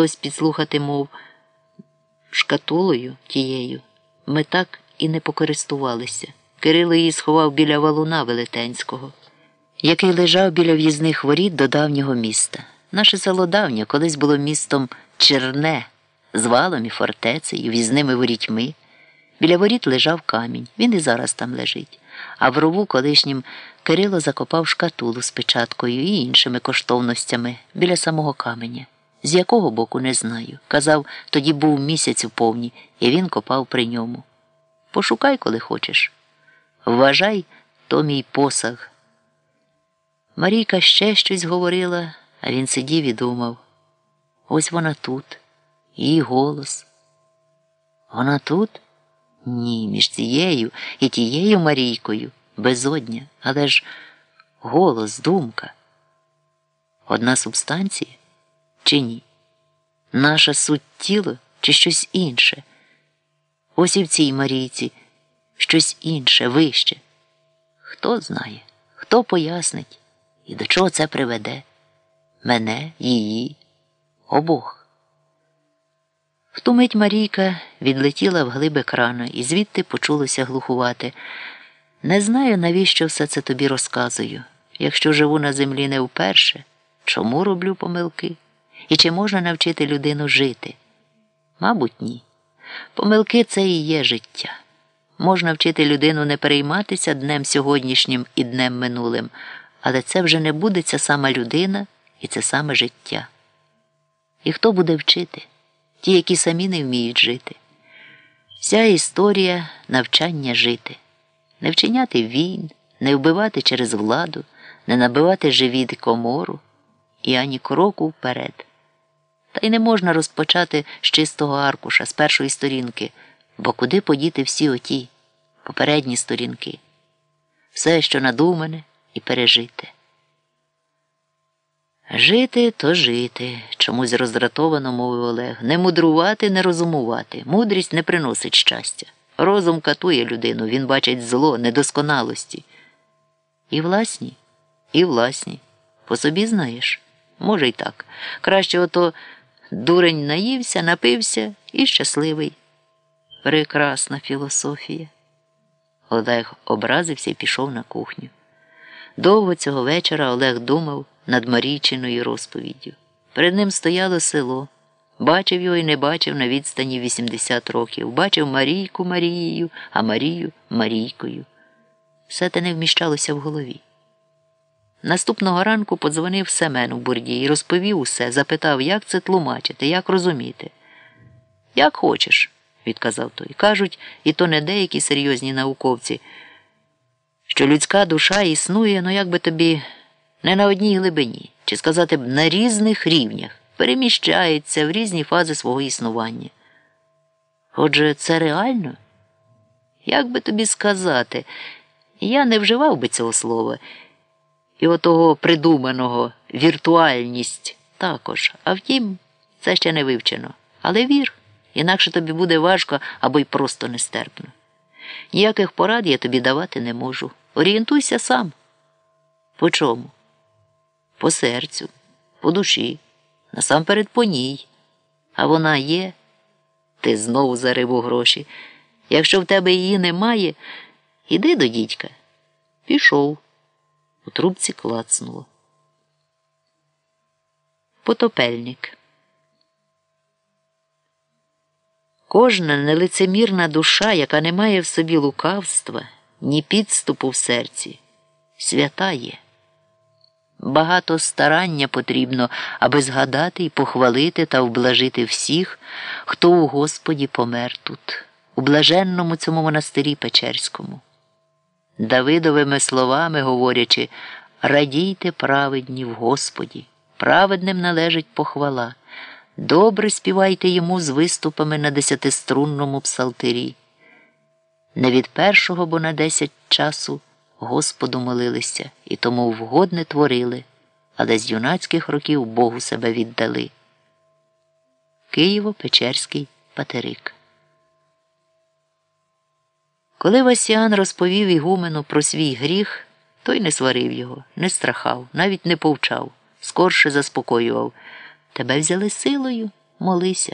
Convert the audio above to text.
хтось підслухати мов шкатулою тією. Ми так і не покористувалися. Кирило її сховав біля валуна Велетенського, який лежав біля в'їзних воріт до давнього міста. Наше село давнє колись було містом Черне, з валом і фортецею, в'їзними ворітьми. Біля воріт лежав камінь, він і зараз там лежить. А в рову колишнім Кирило закопав шкатулу з печаткою і іншими коштовностями біля самого каменя. З якого боку не знаю. Казав, тоді був місяць у повні, і він копав при ньому. Пошукай, коли хочеш. Вважай, то мій посаг. Марійка ще щось говорила, а він сидів і думав. Ось вона тут, її голос. Вона тут? Ні, між цією і тією Марійкою безодня, але ж голос, думка. Одна субстанція чи ні? Наша суть тіло чи щось інше? Ось і в цій Марійці щось інше, вище. Хто знає, хто пояснить і до чого це приведе? Мене, її, обох. В ту мить Марійка відлетіла в глиб екрана і звідти почулося глухувати. Не знаю, навіщо все це тобі розказую. Якщо живу на землі не вперше, чому роблю помилки? І чи можна навчити людину жити? Мабуть, ні. Помилки це і є життя. Можна вчити людину не перейматися днем сьогоднішнім і днем минулим, але це вже не буде ця сама людина і це саме життя. І хто буде вчити? Ті, які самі не вміють жити. Вся історія навчання жити, не вчиняти війн, не вбивати через владу, не набивати живіт комору і ані кроку вперед. Та й не можна розпочати з чистого аркуша, з першої сторінки, бо куди подіти всі оті попередні сторінки, все, що надумане і пережите. Жити то жити, чомусь роздратовано мовив Олег. Не мудрувати, не розумувати. Мудрість не приносить щастя. Розум катує людину, він бачить зло, недосконалості. І власні, і власні. По собі знаєш? Може, й так. Краще ото дурень наївся, напився і щасливий. Прекрасна філософія. Олег образився і пішов на кухню. Довго цього вечора Олег думав над Марійчиною розповіддю. Перед ним стояло село. Бачив його і не бачив на відстані 80 років. Бачив Марійку Марією, а Марію Марійкою. Все те не вміщалося в голові. Наступного ранку подзвонив Семен у бурді і розповів усе, запитав, як це тлумачити, як розуміти. Як хочеш, відказав той. Кажуть, і то не деякі серйозні науковці, що людська душа існує, ну як би тобі не на одній глибині, чи сказати б на різних рівнях, переміщається в різні фази свого існування. Отже, це реально? Як би тобі сказати, я не вживав би цього слова і отого придуманого віртуальність також. А втім, це ще не вивчено. Але вір, інакше тобі буде важко або й просто нестерпно. Ніяких порад я тобі давати не можу. Орієнтуйся сам. По чому? По серцю, по душі, насамперед по ній. А вона є, ти знову зарив у гроші. Якщо в тебе її немає, іди до дідька. Пішов. У трубці клацнуло. Потопельник. Кожна нелицемірна душа, яка не має в собі лукавства, ні підступу в серці, свята є. Багато старання потрібно, аби згадати і похвалити та вблажити всіх, хто у Господі помер тут, у блаженному цьому монастирі Печерському. Давидовими словами говорячи, радійте праведні в Господі, праведним належить похвала, добре співайте йому з виступами на десятиструнному псалтирі. Не від першого, бо на десять часу Господу молилися і тому вгодне творили, але з юнацьких років Богу себе віддали. Києво-Печерський патерик. Коли Васян розповів Ігумену про свій гріх, той не сварив його, не страхав, навіть не повчав, скорше заспокоював. Тебе взяли силою, молися.